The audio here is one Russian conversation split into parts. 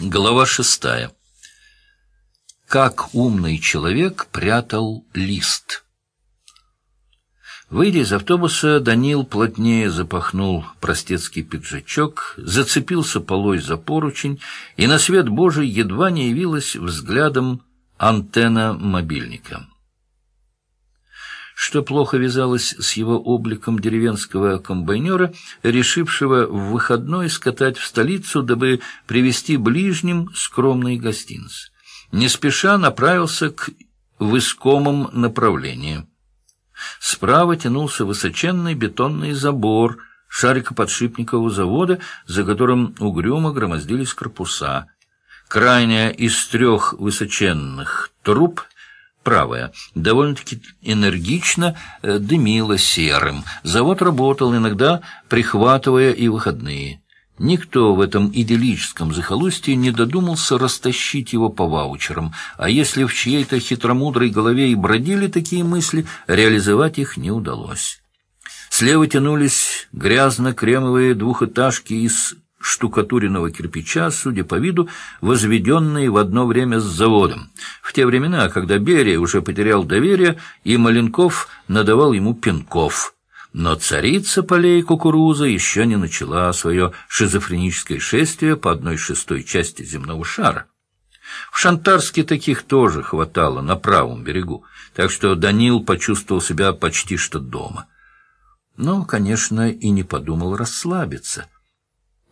Глава шестая. Как умный человек прятал лист. Выйдя из автобуса, Данил плотнее запахнул простецкий пиджачок, зацепился полой за поручень, и на свет Божий едва не явилась взглядом антенна мобильника что плохо вязалось с его обликом деревенского комбайнера, решившего в выходной скатать в столицу, дабы привести ближним скромный гостиниц. Не спеша направился к выскомом направлению. Справа тянулся высоченный бетонный забор шарикоподшипникового завода, за которым угрюмо громоздились корпуса. Крайняя из трех высоченных труб — правая, довольно-таки энергично э, дымила серым. Завод работал, иногда прихватывая и выходные. Никто в этом идиллическом захолустье не додумался растащить его по ваучерам, а если в чьей-то хитромудрой голове и бродили такие мысли, реализовать их не удалось. Слева тянулись грязно-кремовые двухэтажки из штукатуренного кирпича, судя по виду, возведенные в одно время с заводом. В те времена, когда Берия уже потерял доверие, и Маленков надавал ему пинков. Но царица полей кукуруза еще не начала свое шизофреническое шествие по одной шестой части земного шара. В Шантарске таких тоже хватало на правом берегу, так что Данил почувствовал себя почти что дома. Но, конечно, и не подумал расслабиться —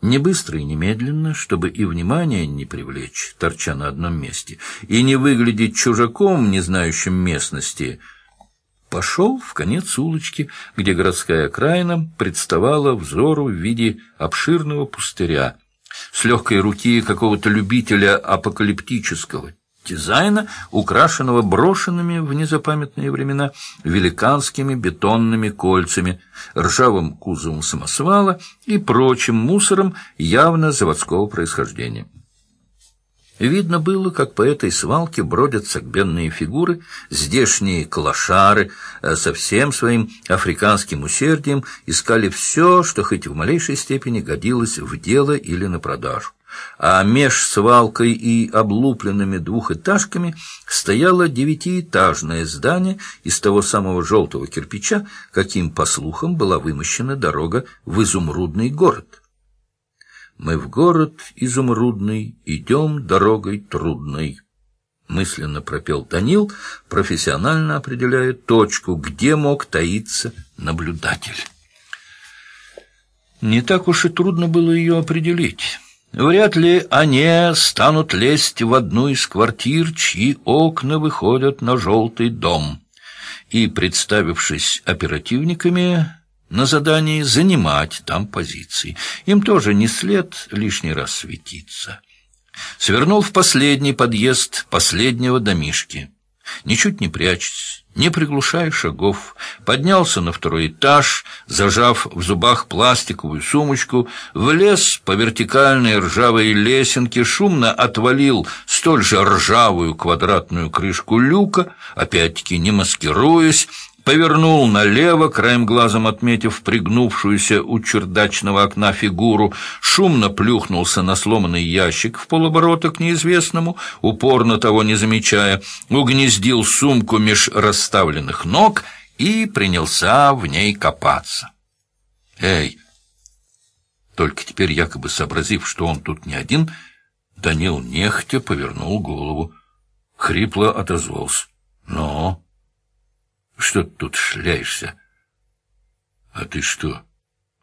не быстро и немедленно, чтобы и внимание не привлечь, торча на одном месте, и не выглядеть чужаком, не знающим местности, пошел в конец улочки, где городская окраина представала взору в виде обширного пустыря, с легкой руки какого-то любителя апокалиптического дизайна, украшенного брошенными в незапамятные времена великанскими бетонными кольцами, ржавым кузовом самосвала и прочим мусором явно заводского происхождения. Видно было, как по этой свалке бродят согбенные фигуры, здешние клошары э, со всем своим африканским усердием искали все, что хоть в малейшей степени годилось в дело или на продажу а меж свалкой и облупленными двухэтажками стояло девятиэтажное здание из того самого желтого кирпича, каким, по слухам, была вымощена дорога в изумрудный город. «Мы в город изумрудный, идем дорогой трудной», — мысленно пропел Данил, профессионально определяя точку, где мог таиться наблюдатель. Не так уж и трудно было ее определить. Вряд ли они станут лезть в одну из квартир, чьи окна выходят на желтый дом, и, представившись оперативниками, на задании занимать там позиции. Им тоже не след лишний раз светиться. Свернул в последний подъезд последнего домишки. Ничуть не прячется не приглушая шагов, поднялся на второй этаж, зажав в зубах пластиковую сумочку, влез по вертикальной ржавой лесенке, шумно отвалил столь же ржавую квадратную крышку люка, опять-таки не маскируясь, повернул налево, краем глазом отметив пригнувшуюся у чердачного окна фигуру, шумно плюхнулся на сломанный ящик в полоборота к неизвестному, упорно того не замечая, угнездил сумку меж расставленных ног и принялся в ней копаться. «Эй!» Только теперь, якобы сообразив, что он тут не один, Данил нехотя повернул голову. Хрипло отозвался. Что ты тут шляешься? — А ты что,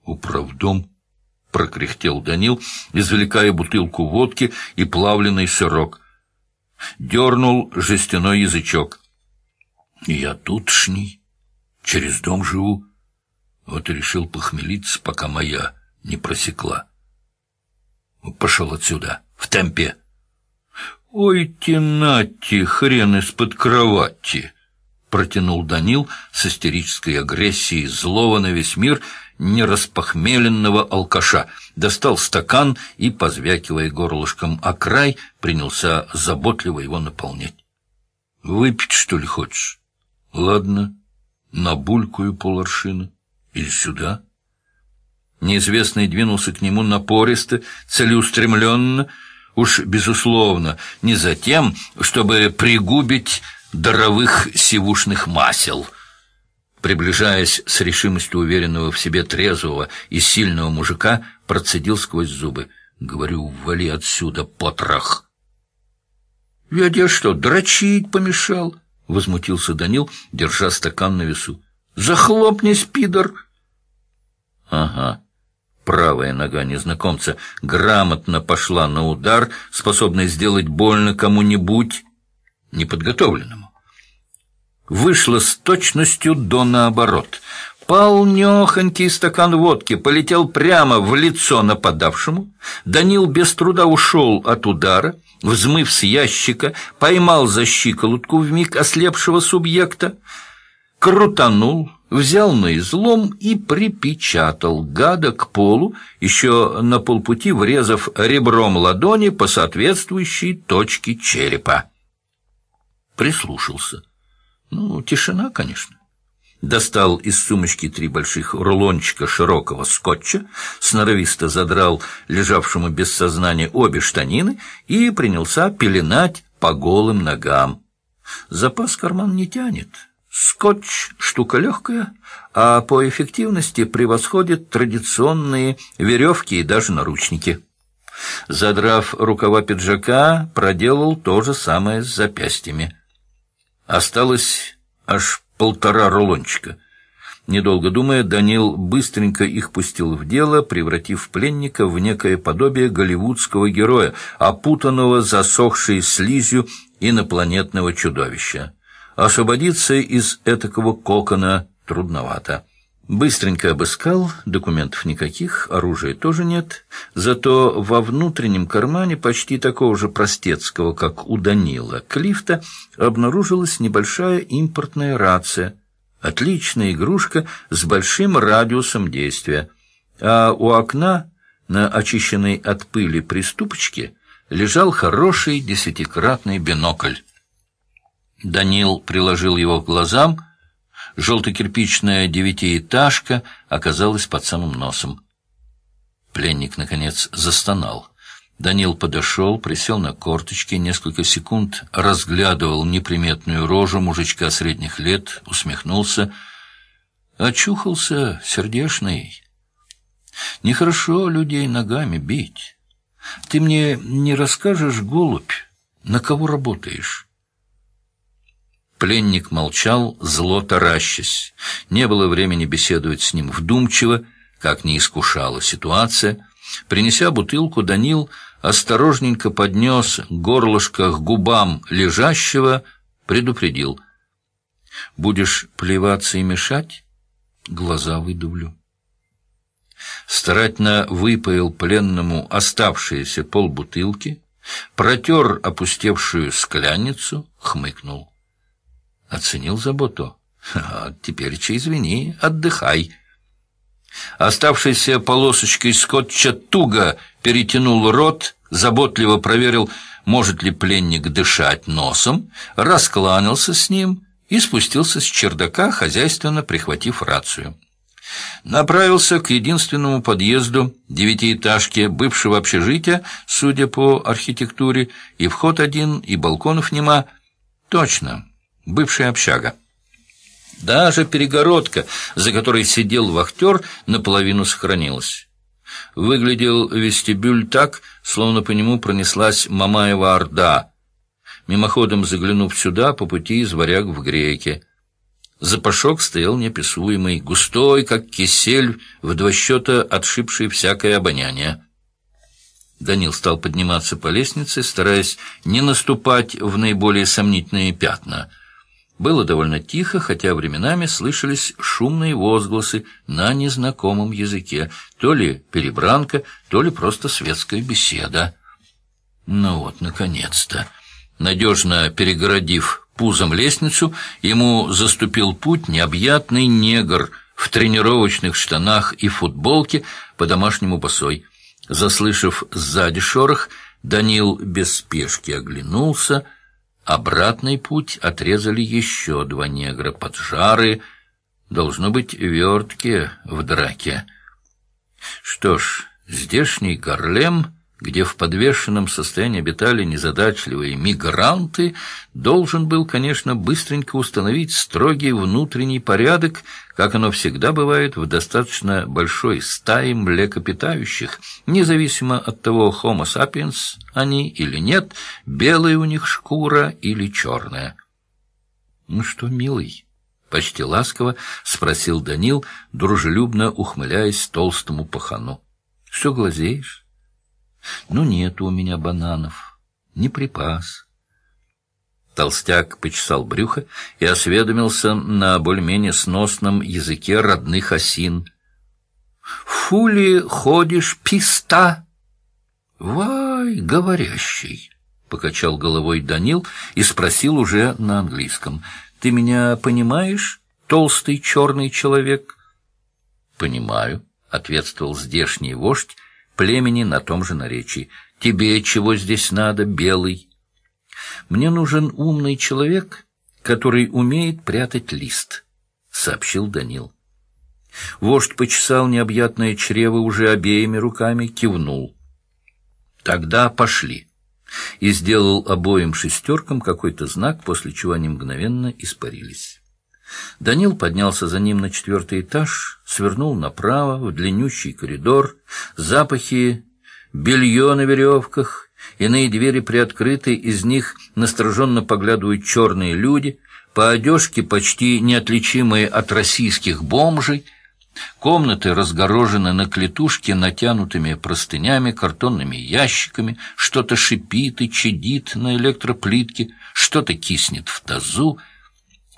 управдом? — прокряхтел Данил, извлекая бутылку водки и плавленый сырок. Дернул жестяной язычок. — Я тутшний, через дом живу. Вот и решил похмелиться, пока моя не просекла. Пошел отсюда, в темпе. — Ой, тенати, хрен из-под кровати! —— протянул Данил с истерической агрессией злого на весь мир нераспохмеленного алкаша, достал стакан и, позвякивая горлышком о край, принялся заботливо его наполнять. — Выпить, что ли, хочешь? — Ладно, набулькаю поларшина. Или сюда? Неизвестный двинулся к нему напористо, целеустремленно, Уж, безусловно, не за тем, чтобы пригубить даровых сивушных масел. Приближаясь с решимостью уверенного в себе трезвого и сильного мужика, процедил сквозь зубы. Говорю, вали отсюда, потрох! Я тебе что, дрочить помешал? Возмутился Данил, держа стакан на весу. Захлопнись, пидор! Ага. Правая нога незнакомца грамотно пошла на удар, способный сделать больно кому-нибудь неподготовленному. Вышла с точностью до наоборот. Полнехонький стакан водки полетел прямо в лицо нападавшему. Данил без труда ушел от удара, взмыв с ящика, поймал за щиколотку вмиг ослепшего субъекта, крутанул, взял на излом и припечатал гада к полу, еще на полпути врезав ребром ладони по соответствующей точке черепа. Прислушался. Ну, тишина, конечно. Достал из сумочки три больших рулончика широкого скотча, сноровисто задрал лежавшему без сознания обе штанины и принялся пеленать по голым ногам. Запас карман не тянет. Скотч — штука легкая, а по эффективности превосходит традиционные веревки и даже наручники. Задрав рукава пиджака, проделал то же самое с запястьями. Осталось аж полтора рулончика. Недолго думая, Данил быстренько их пустил в дело, превратив пленника в некое подобие голливудского героя, опутанного засохшей слизью инопланетного чудовища. Освободиться из этакого кокона трудновато. Быстренько обыскал, документов никаких, оружия тоже нет, зато во внутреннем кармане почти такого же простецкого, как у Данила, Клифта, обнаружилась небольшая импортная рация. Отличная игрушка с большим радиусом действия. А у окна, на очищенной от пыли приступочке, лежал хороший десятикратный бинокль. Данил приложил его к глазам. Желтокирпичная девятиэтажка оказалась под самым носом. Пленник, наконец, застонал. Данил подошел, присел на корточки, несколько секунд разглядывал неприметную рожу мужичка средних лет, усмехнулся. Очухался, сердешный. Нехорошо людей ногами бить. Ты мне не расскажешь, голубь, на кого работаешь? Пленник молчал, зло таращась. Не было времени беседовать с ним вдумчиво, как не искушала ситуация. Принеся бутылку, Данил осторожненько поднес горлышко к губам лежащего, предупредил. «Будешь плеваться и мешать? Глаза выдавлю». Старательно выпоил пленному оставшиеся полбутылки, протер опустевшую скляницу, хмыкнул. Оценил заботу. А теперь, че извини, отдыхай. Оставшейся полосочкой скотча туго перетянул рот, заботливо проверил, может ли пленник дышать носом, раскланялся с ним и спустился с чердака, хозяйственно прихватив рацию. Направился к единственному подъезду девятиэтажки бывшего общежития, судя по архитектуре, и вход один, и балконов нема. Точно, бывшая общага. Даже перегородка, за которой сидел вахтер, наполовину сохранилась. Выглядел вестибюль так, словно по нему пронеслась Мамаева Орда, мимоходом заглянув сюда по пути из варяг в греки. Запашок стоял неописуемый, густой, как кисель, в два счета отшибший всякое обоняние. Данил стал подниматься по лестнице, стараясь не наступать в наиболее сомнительные пятна — было довольно тихо, хотя временами слышались шумные возгласы на незнакомом языке, то ли перебранка, то ли просто светская беседа. Ну вот, наконец-то. Надежно перегородив пузом лестницу, ему заступил путь необъятный негр в тренировочных штанах и футболке по-домашнему босой. Заслышав сзади шорох, Данил без спешки оглянулся — Обратный путь отрезали еще два негра поджары, должно быть, вертки в драке. Что ж, здешний Гарлем где в подвешенном состоянии обитали незадачливые мигранты, должен был, конечно, быстренько установить строгий внутренний порядок, как оно всегда бывает в достаточно большой стае млекопитающих, независимо от того, homo sapiens они или нет, белая у них шкура или черная. — Ну что, милый? — почти ласково спросил Данил, дружелюбно ухмыляясь толстому пахану. — Что глазеешь? Ну, нет у меня бананов, не припас. Толстяк почесал брюхо и осведомился на более-менее сносном языке родных осин. «Фули ходишь, писта?» «Вай, говорящий!» — покачал головой Данил и спросил уже на английском. «Ты меня понимаешь, толстый черный человек?» «Понимаю», — ответствовал здешний вождь, племени на том же наречии. «Тебе чего здесь надо, белый?» «Мне нужен умный человек, который умеет прятать лист», — сообщил Данил. Вождь почесал необъятное чрево уже обеими руками, кивнул. «Тогда пошли» и сделал обоим шестеркам какой-то знак, после чего они мгновенно испарились. Данил поднялся за ним на четвертый этаж, свернул направо, в длиннющий коридор. Запахи, белье на веревках, иные двери приоткрыты, из них настороженно поглядывают черные люди, по одежке почти неотличимые от российских бомжей, Комнаты разгорожены на клетушке натянутыми простынями, картонными ящиками, что-то шипит и чадит на электроплитке, что-то киснет в тазу,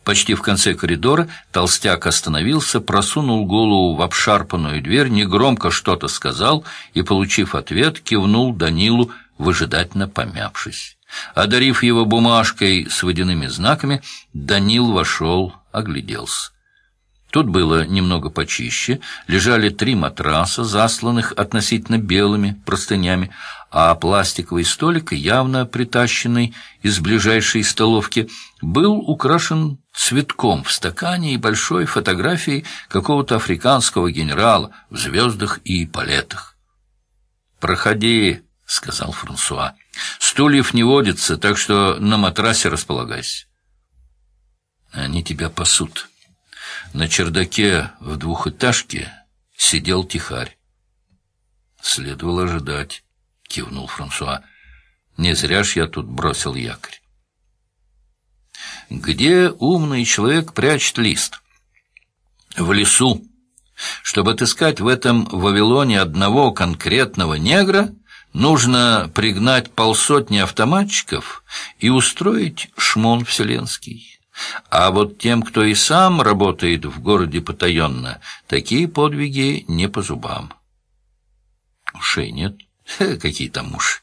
Почти в конце коридора толстяк остановился, просунул голову в обшарпанную дверь, негромко что-то сказал и, получив ответ, кивнул Данилу, выжидательно помявшись. Одарив его бумажкой с водяными знаками, Данил вошел, огляделся. Тут было немного почище, лежали три матраса, засланных относительно белыми простынями, а пластиковый столик, явно притащенный из ближайшей столовки, был украшен цветком в стакане и большой фотографией какого-то африканского генерала в звездах и палетах. «Проходи», — сказал Франсуа. «Стульев не водится, так что на матрасе располагайся». «Они тебя пасут». На чердаке в двухэтажке сидел тихарь. Следовало ожидать, кивнул Франсуа. Не зря ж я тут бросил якорь. Где умный человек прячет лист? В лесу. Чтобы отыскать в этом Вавилоне одного конкретного негра, нужно пригнать полсотни автоматчиков и устроить шмон вселенский. А вот тем, кто и сам работает в городе потаенно, такие подвиги не по зубам. Ушей нет? Какие там уши?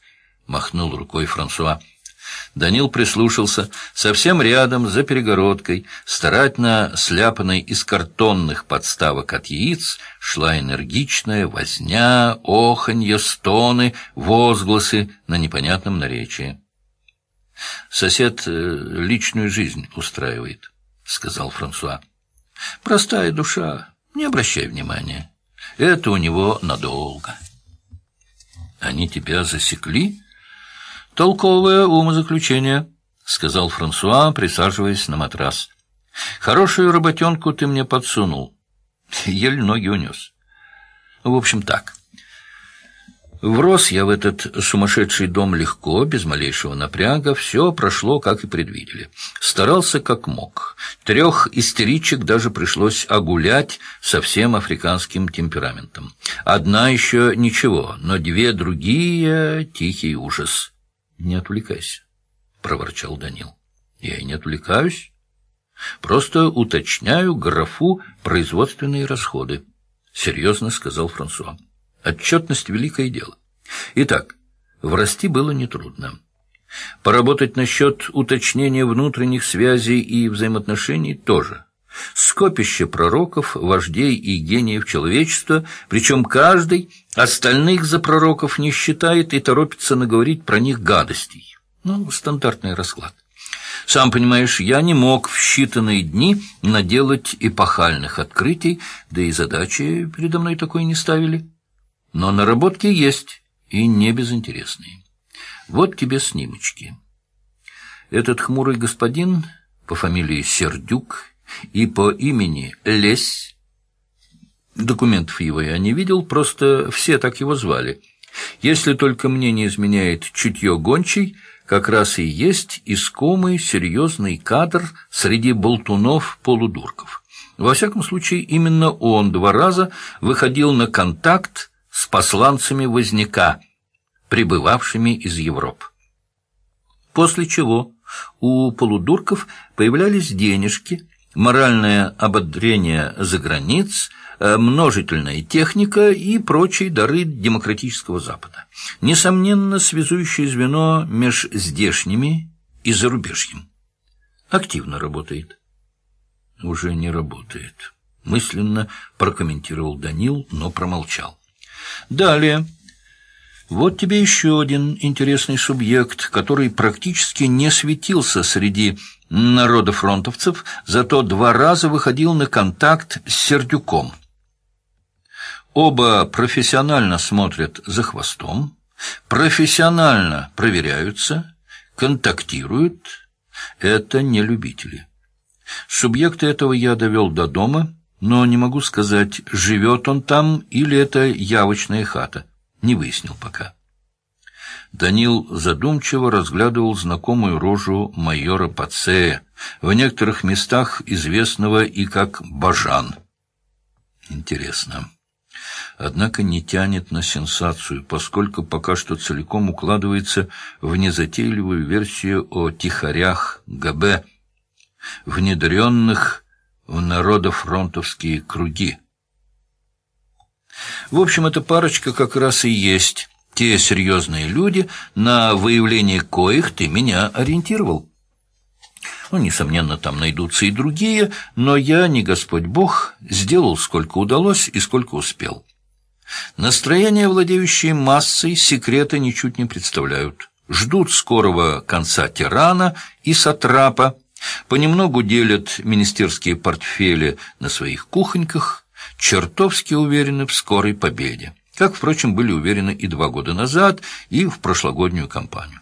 Махнул рукой Франсуа. Данил прислушался. Совсем рядом, за перегородкой, старательно сляпанной из картонных подставок от яиц, шла энергичная возня, оханье, стоны, возгласы на непонятном наречии. Сосед э, личную жизнь устраивает, — сказал Франсуа. Простая душа, не обращай внимания. Это у него надолго. Они тебя засекли? Толковое умозаключение, — сказал Франсуа, присаживаясь на матрас. Хорошую работенку ты мне подсунул. Еле ноги унес. В общем, так. Врос я в этот сумасшедший дом легко, без малейшего напряга, все прошло, как и предвидели. Старался как мог. Трех истеричек даже пришлось огулять со всем африканским темпераментом. Одна еще ничего, но две другие — тихий ужас. — Не отвлекайся, — проворчал Данил. — Я и не отвлекаюсь. Просто уточняю графу «производственные расходы», — серьезно сказал Франсуа. Отчетность — великое дело. Итак, врасти было нетрудно. Поработать насчет уточнения внутренних связей и взаимоотношений тоже. Скопище пророков, вождей и гениев человечества, причем каждый остальных за пророков не считает и торопится наговорить про них гадостей. Ну, стандартный расклад. Сам понимаешь, я не мог в считанные дни наделать эпохальных открытий, да и задачи передо мной такой не ставили. Но наработки есть, и не безинтересные. Вот тебе снимочки. Этот хмурый господин по фамилии Сердюк и по имени Лесь, документов его я не видел, просто все так его звали. Если только мне не изменяет чутье гончий, как раз и есть искомый серьезный кадр среди болтунов-полудурков. Во всяком случае, именно он два раза выходил на контакт с посланцами Возняка, прибывавшими из Европы. После чего у полудурков появлялись денежки, моральное ободрение за границ, э, множительная техника и прочие дары демократического Запада. Несомненно, связующее звено меж здешними и зарубежьем. Активно работает. Уже не работает. Мысленно прокомментировал Данил, но промолчал. Далее. Вот тебе еще один интересный субъект, который практически не светился среди народофронтовцев, зато два раза выходил на контакт с Сердюком. Оба профессионально смотрят за хвостом, профессионально проверяются, контактируют. Это не любители. Субъекта этого я довел до дома, но не могу сказать, живет он там или это явочная хата. Не выяснил пока. Данил задумчиво разглядывал знакомую рожу майора Пацея, в некоторых местах известного и как Бажан. Интересно. Однако не тянет на сенсацию, поскольку пока что целиком укладывается в незатейливую версию о тихарях ГБ, внедренных в народофронтовские круги. В общем, эта парочка как раз и есть те серьезные люди, на выявление коих ты меня ориентировал. Ну, несомненно, там найдутся и другие, но я, не Господь Бог, сделал сколько удалось и сколько успел. Настроения, владеющие массой, секрета ничуть не представляют. Ждут скорого конца тирана и сатрапа, понемногу делят министерские портфели на своих кухоньках, чертовски уверены в скорой победе, как, впрочем, были уверены и два года назад, и в прошлогоднюю кампанию.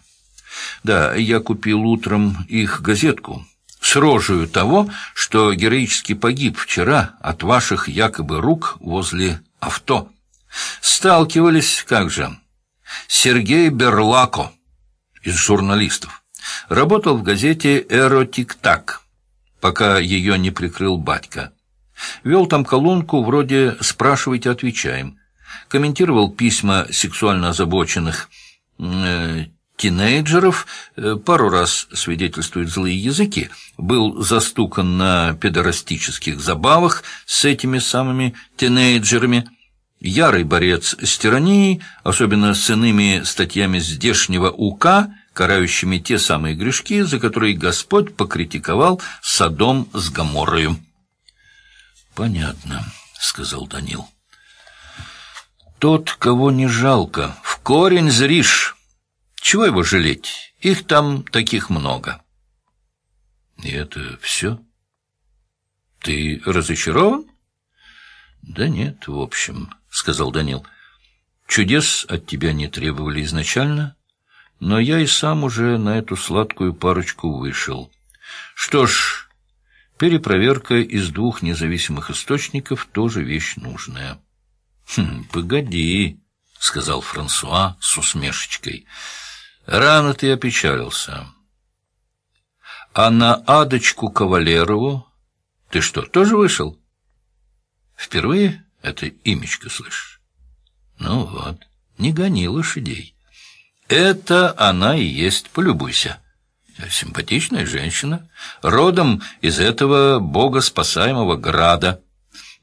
Да, я купил утром их газетку с рожею того, что героически погиб вчера от ваших якобы рук возле авто. Сталкивались, как же, Сергей Берлако из журналистов. Работал в газете «Эротик-так», пока ее не прикрыл батька. Вел там колонку вроде «Спрашивайте, отвечаем». Комментировал письма сексуально озабоченных э, тинейджеров, э, пару раз свидетельствуют злые языки, был застукан на педорастических забавах с этими самыми тинейджерами, ярый борец с тиранией, особенно с иными статьями здешнего УК, карающими те самые грешки, за которые Господь покритиковал Содом с Гоморрою. «Понятно», — сказал Данил. «Тот, кого не жалко, в корень зришь. Чего его жалеть? Их там таких много». «И это все? Ты разочарован?» «Да нет, в общем», — сказал Данил. «Чудес от тебя не требовали изначально, но я и сам уже на эту сладкую парочку вышел. Что ж, Перепроверка из двух независимых источников тоже вещь нужная. «Хм, погоди», — сказал Франсуа с усмешечкой. «Рано ты опечалился. А на Адочку Кавалерову ты что, тоже вышел? Впервые это имечко слышишь? Ну вот, не гони лошадей. Это она и есть, полюбуйся». Симпатичная женщина, родом из этого богоспасаемого града,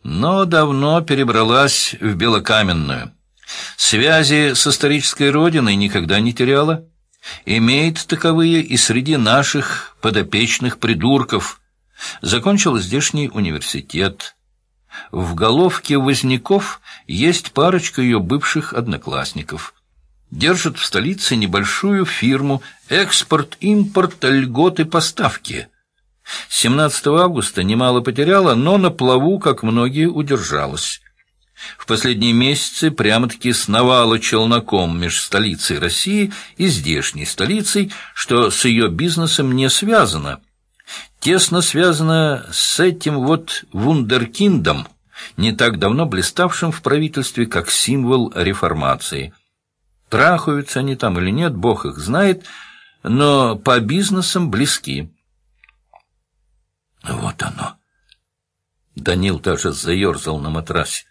но давно перебралась в Белокаменную. Связи с исторической родиной никогда не теряла. Имеет таковые и среди наших подопечных придурков. Закончила здешний университет. В головке Возняков есть парочка ее бывших одноклассников держит в столице небольшую фирму «Экспорт-импорт льготы поставки». 17 августа немало потеряла, но на плаву, как многие, удержалась. В последние месяцы прямо-таки сновала челноком меж столицей России и здешней столицей, что с ее бизнесом не связано. Тесно связано с этим вот вундеркиндом, не так давно блиставшим в правительстве как символ реформации. Трахаются они там или нет, бог их знает, но по бизнесам близки. Вот оно. Данил даже заерзал на матрасе.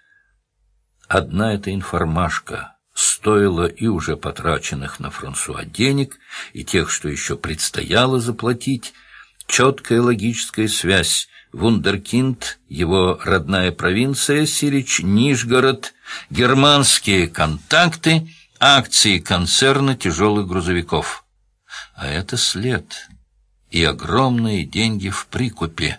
Одна эта информашка стоила и уже потраченных на Франсуа денег, и тех, что еще предстояло заплатить. Четкая логическая связь. Вундеркинд, его родная провинция, Сирич, Нижгород, германские контакты, акции концерна тяжелых грузовиков. А это след и огромные деньги в прикупе.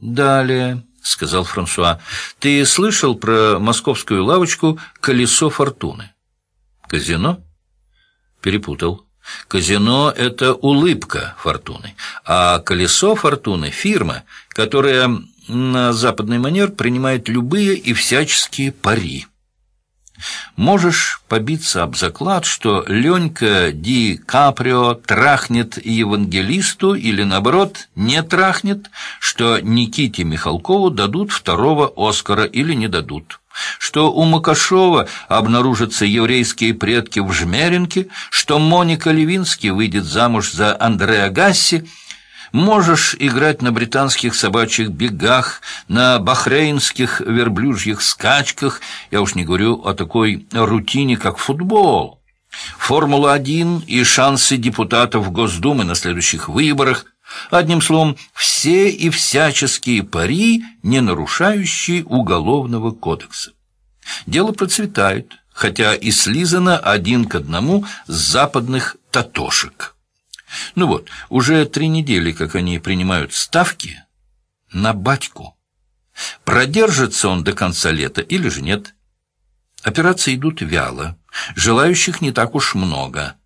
Далее... — сказал Франсуа. — Ты слышал про московскую лавочку «Колесо фортуны»? — Казино? — Перепутал. Казино — это улыбка фортуны, а колесо фортуны — фирма, которая на западный манер принимает любые и всяческие пари. Можешь побиться об заклад, что Ленька Ди Каприо трахнет евангелисту или, наоборот, не трахнет, что Никите Михалкову дадут второго Оскара или не дадут, что у Макашова обнаружатся еврейские предки в Жмеринке, что Моника Левинский выйдет замуж за Андреа Гасси, Можешь играть на британских собачьих бегах, на бахрейнских верблюжьих скачках, я уж не говорю о такой рутине, как футбол. Формула-1 и шансы депутатов Госдумы на следующих выборах. Одним словом, все и всяческие пари, не нарушающие Уголовного кодекса. Дело процветает, хотя и слизано один к одному с западных татошек. Ну вот, уже три недели, как они принимают ставки на батьку. Продержится он до конца лета или же нет? Операции идут вяло, желающих не так уж много.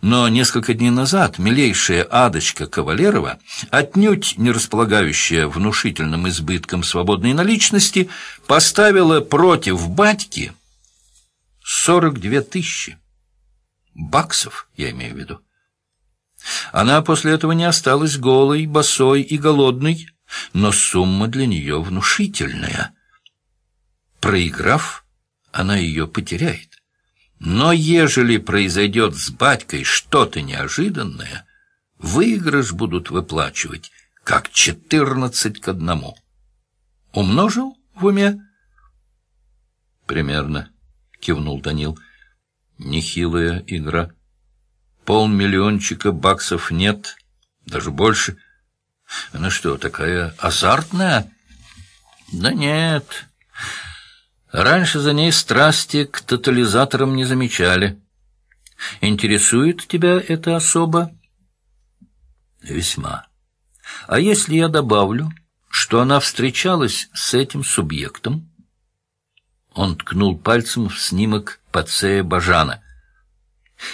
Но несколько дней назад милейшая Адочка Кавалерова, отнюдь не располагающая внушительным избытком свободной наличности, поставила против батьки 42 тысячи. Баксов, я имею в виду. Она после этого не осталась голой, босой и голодной, но сумма для нее внушительная. Проиграв, она ее потеряет. Но ежели произойдет с батькой что-то неожиданное, выигрыш будут выплачивать, как четырнадцать к одному. Умножил в уме? Примерно, кивнул Данил. Нехилая игра. Полмиллиончика баксов нет, даже больше. Она что, такая азартная? Да нет. Раньше за ней страсти к тотализаторам не замечали. Интересует тебя эта особа? Весьма. А если я добавлю, что она встречалась с этим субъектом? Он ткнул пальцем в снимок Пацея Бажана —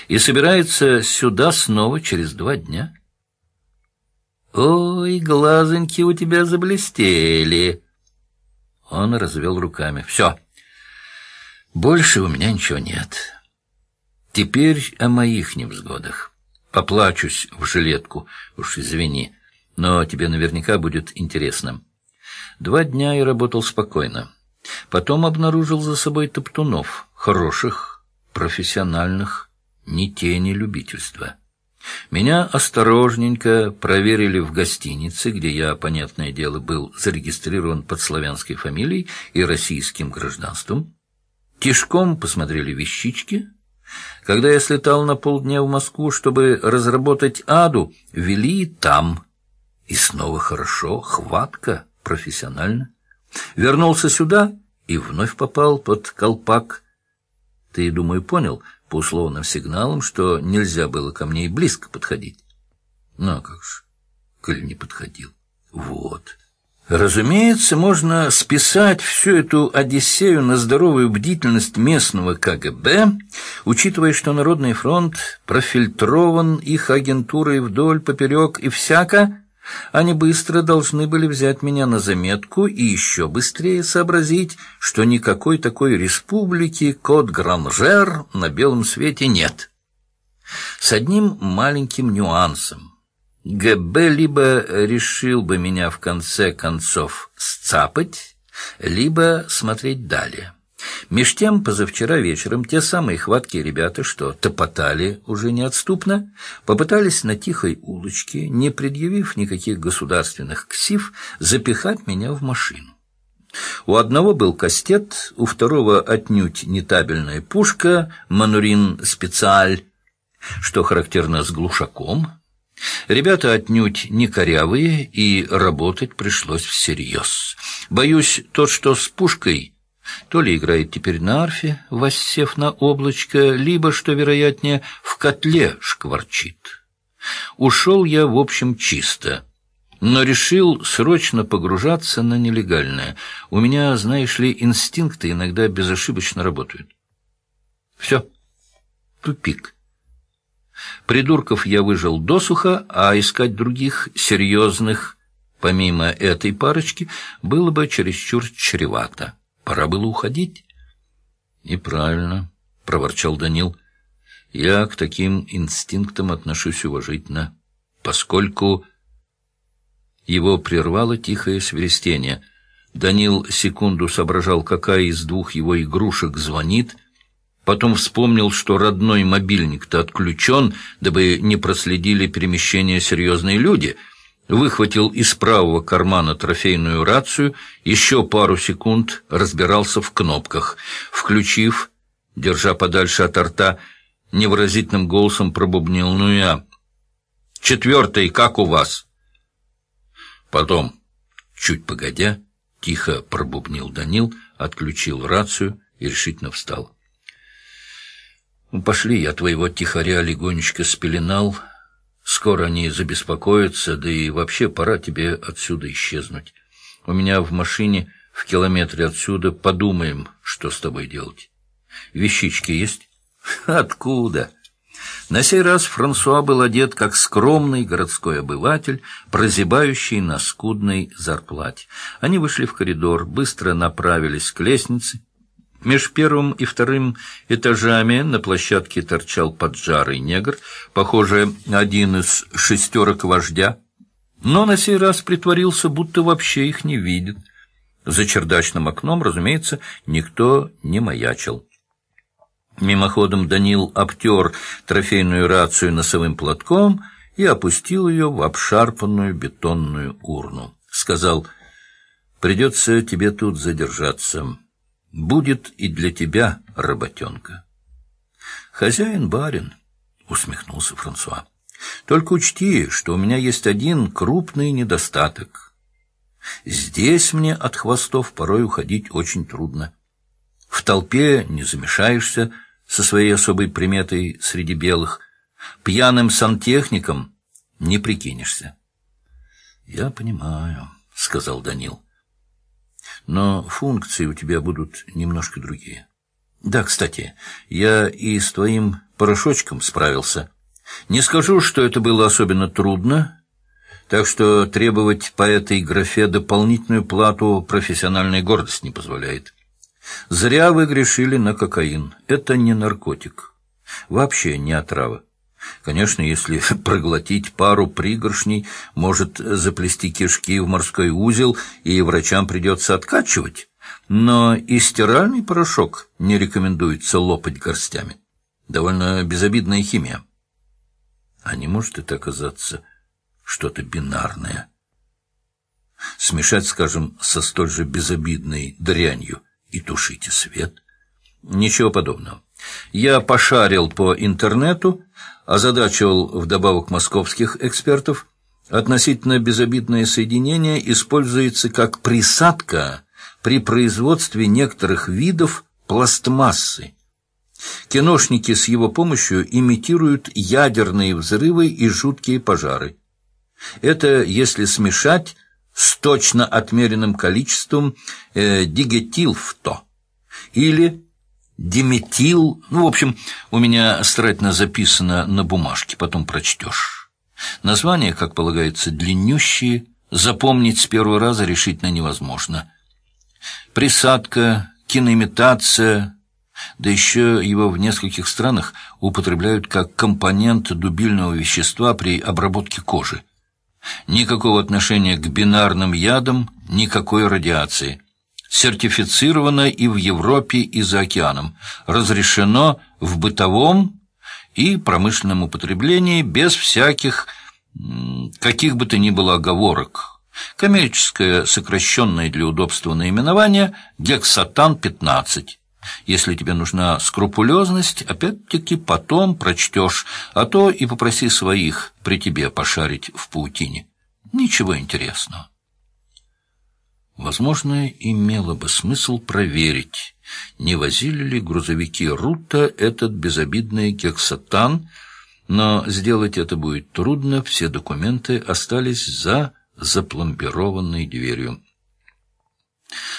и собирается сюда снова через два дня. Ой, глазоньки у тебя заблестели. Он развел руками. Все. Больше у меня ничего нет. Теперь о моих невзгодах. Поплачусь в жилетку, уж извини, но тебе наверняка будет интересно. Два дня я работал спокойно. Потом обнаружил за собой топтунов, хороших, профессиональных, ни тени любительства. Меня осторожненько проверили в гостинице, где я, понятное дело, был зарегистрирован под славянской фамилией и российским гражданством. Тишком посмотрели вещички. Когда я слетал на полдня в Москву, чтобы разработать аду, вели там. И снова хорошо, хватка, профессионально. Вернулся сюда и вновь попал под колпак. Ты, думаю, понял — по условным сигналам, что нельзя было ко мне и близко подходить. Ну, а как же, коль не подходил. Вот. Разумеется, можно списать всю эту Одиссею на здоровую бдительность местного КГБ, учитывая, что Народный фронт профильтрован их агентурой вдоль, поперек и всяко, Они быстро должны были взять меня на заметку и еще быстрее сообразить, что никакой такой республики Кот-Гранжер на белом свете нет. С одним маленьким нюансом. ГБ либо решил бы меня в конце концов сцапать, либо смотреть далее. Меж тем, позавчера вечером те самые хваткие ребята, что топотали уже неотступно, попытались на тихой улочке, не предъявив никаких государственных ксив, запихать меня в машину. У одного был кастет, у второго отнюдь нетабельная пушка «Манурин Специаль», что характерно с глушаком. Ребята отнюдь не корявые, и работать пришлось всерьез. Боюсь, тот, что с пушкой, то ли играет теперь на арфе, воссев на облачко, либо, что вероятнее, в котле шкварчит. Ушел я, в общем, чисто, но решил срочно погружаться на нелегальное. У меня, знаешь ли, инстинкты иногда безошибочно работают. Все. Тупик. Придурков я выжил досуха, а искать других серьезных, помимо этой парочки, было бы чересчур чревато. Пора было уходить. — И правильно, — проворчал Данил. — Я к таким инстинктам отношусь уважительно, поскольку... Его прервало тихое свирестение. Данил секунду соображал, какая из двух его игрушек звонит — Потом вспомнил, что родной мобильник-то отключен, дабы не проследили перемещение серьезные люди. Выхватил из правого кармана трофейную рацию, еще пару секунд разбирался в кнопках. Включив, держа подальше от рта, невыразительным голосом пробубнил «Ну я». «Четвертый, как у вас?» Потом, чуть погодя, тихо пробубнил Данил, отключил рацию и решительно встал. Ну, пошли, я твоего тихоря легонечко спеленал. Скоро они забеспокоятся, да и вообще пора тебе отсюда исчезнуть. У меня в машине в километре отсюда подумаем, что с тобой делать. Вещички есть? Откуда? На сей раз Франсуа был одет как скромный городской обыватель, прозябающий на скудной зарплате. Они вышли в коридор, быстро направились к лестнице, Меж первым и вторым этажами на площадке торчал поджарый негр, похоже, один из шестерок вождя, но на сей раз притворился, будто вообще их не видит. За чердачным окном, разумеется, никто не маячил. Мимоходом Данил обтер трофейную рацию носовым платком и опустил ее в обшарпанную бетонную урну. Сказал, «Придется тебе тут задержаться» будет и для тебя работенка. Хозяин барин, усмехнулся Франсуа. Только учти, что у меня есть один крупный недостаток. Здесь мне от хвостов порой уходить очень трудно. В толпе не замешаешься со своей особой приметой среди белых. Пьяным сантехником не прикинешься. — Я понимаю, — сказал Данил но функции у тебя будут немножко другие. Да, кстати, я и с твоим порошочком справился. Не скажу, что это было особенно трудно, так что требовать по этой графе дополнительную плату профессиональная гордость не позволяет. Зря вы грешили на кокаин. Это не наркотик. Вообще не отрава. Конечно, если проглотить пару пригоршней, может заплести кишки в морской узел, и врачам придется откачивать. Но и стиральный порошок не рекомендуется лопать горстями. Довольно безобидная химия. А не может это оказаться что-то бинарное? Смешать, скажем, со столь же безобидной дрянью и тушите свет? Ничего подобного. Я пошарил по интернету, озадачивал вдобавок московских экспертов. Относительно безобидное соединение используется как присадка при производстве некоторых видов пластмассы. Киношники с его помощью имитируют ядерные взрывы и жуткие пожары. Это если смешать с точно отмеренным количеством э, дигетилфто или диметил. Ну, в общем, у меня старательно записано на бумажке, потом прочтешь. Названия, как полагается, длиннющие, запомнить с первого раза решительно невозможно. Присадка, киноимитация, да еще его в нескольких странах употребляют как компонент дубильного вещества при обработке кожи. Никакого отношения к бинарным ядам, никакой радиации. Сертифицировано и в Европе, и за океаном. Разрешено в бытовом и промышленном употреблении без всяких, каких бы то ни было оговорок. Коммерческое сокращенное для удобства наименование гексатан-15. Если тебе нужна скрупулезность, опять-таки потом прочтешь, а то и попроси своих при тебе пошарить в паутине. Ничего интересного. Возможно, имело бы смысл проверить, не возили ли грузовики Рута этот безобидный гексатан, но сделать это будет трудно, все документы остались за запломбированной дверью.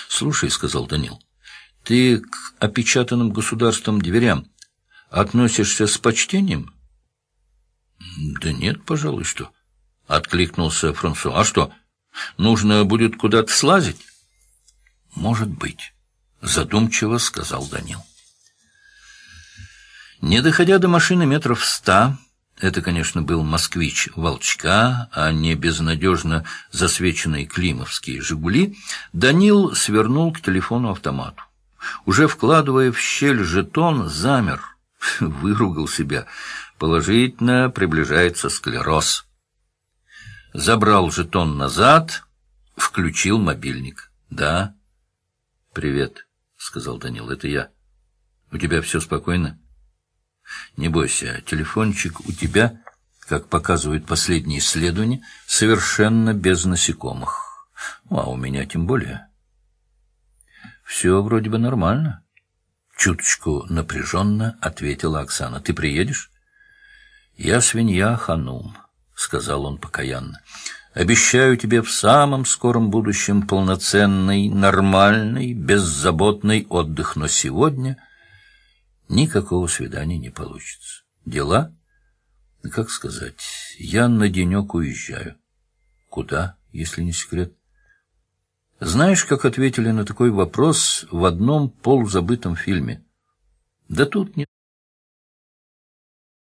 «Слушай», — сказал Данил, — «ты к опечатанным государством дверям относишься с почтением?» «Да нет, пожалуй, что», — откликнулся Франсуа. «А что?» Нужно будет куда-то слазить? — Может быть, — задумчиво сказал Данил. Не доходя до машины метров ста, это, конечно, был москвич Волчка, а не безнадежно засвеченные климовские «Жигули», Данил свернул к телефону-автомату. Уже вкладывая в щель жетон, замер, выругал себя. Положительно приближается склероз забрал жетон назад, включил мобильник. «Да?» «Привет», — сказал Данил, — «это я. У тебя все спокойно?» «Не бойся, телефончик у тебя, как показывают последние исследования, совершенно без насекомых. Ну, а у меня тем более». «Все вроде бы нормально». Чуточку напряженно ответила Оксана. «Ты приедешь?» «Я свинья Ханум». — сказал он покаянно. «Обещаю тебе в самом скором будущем полноценный, нормальный, беззаботный отдых, но сегодня никакого свидания не получится. Дела? Как сказать, я на денек уезжаю. Куда, если не секрет? Знаешь, как ответили на такой вопрос в одном полузабытом фильме? Да тут не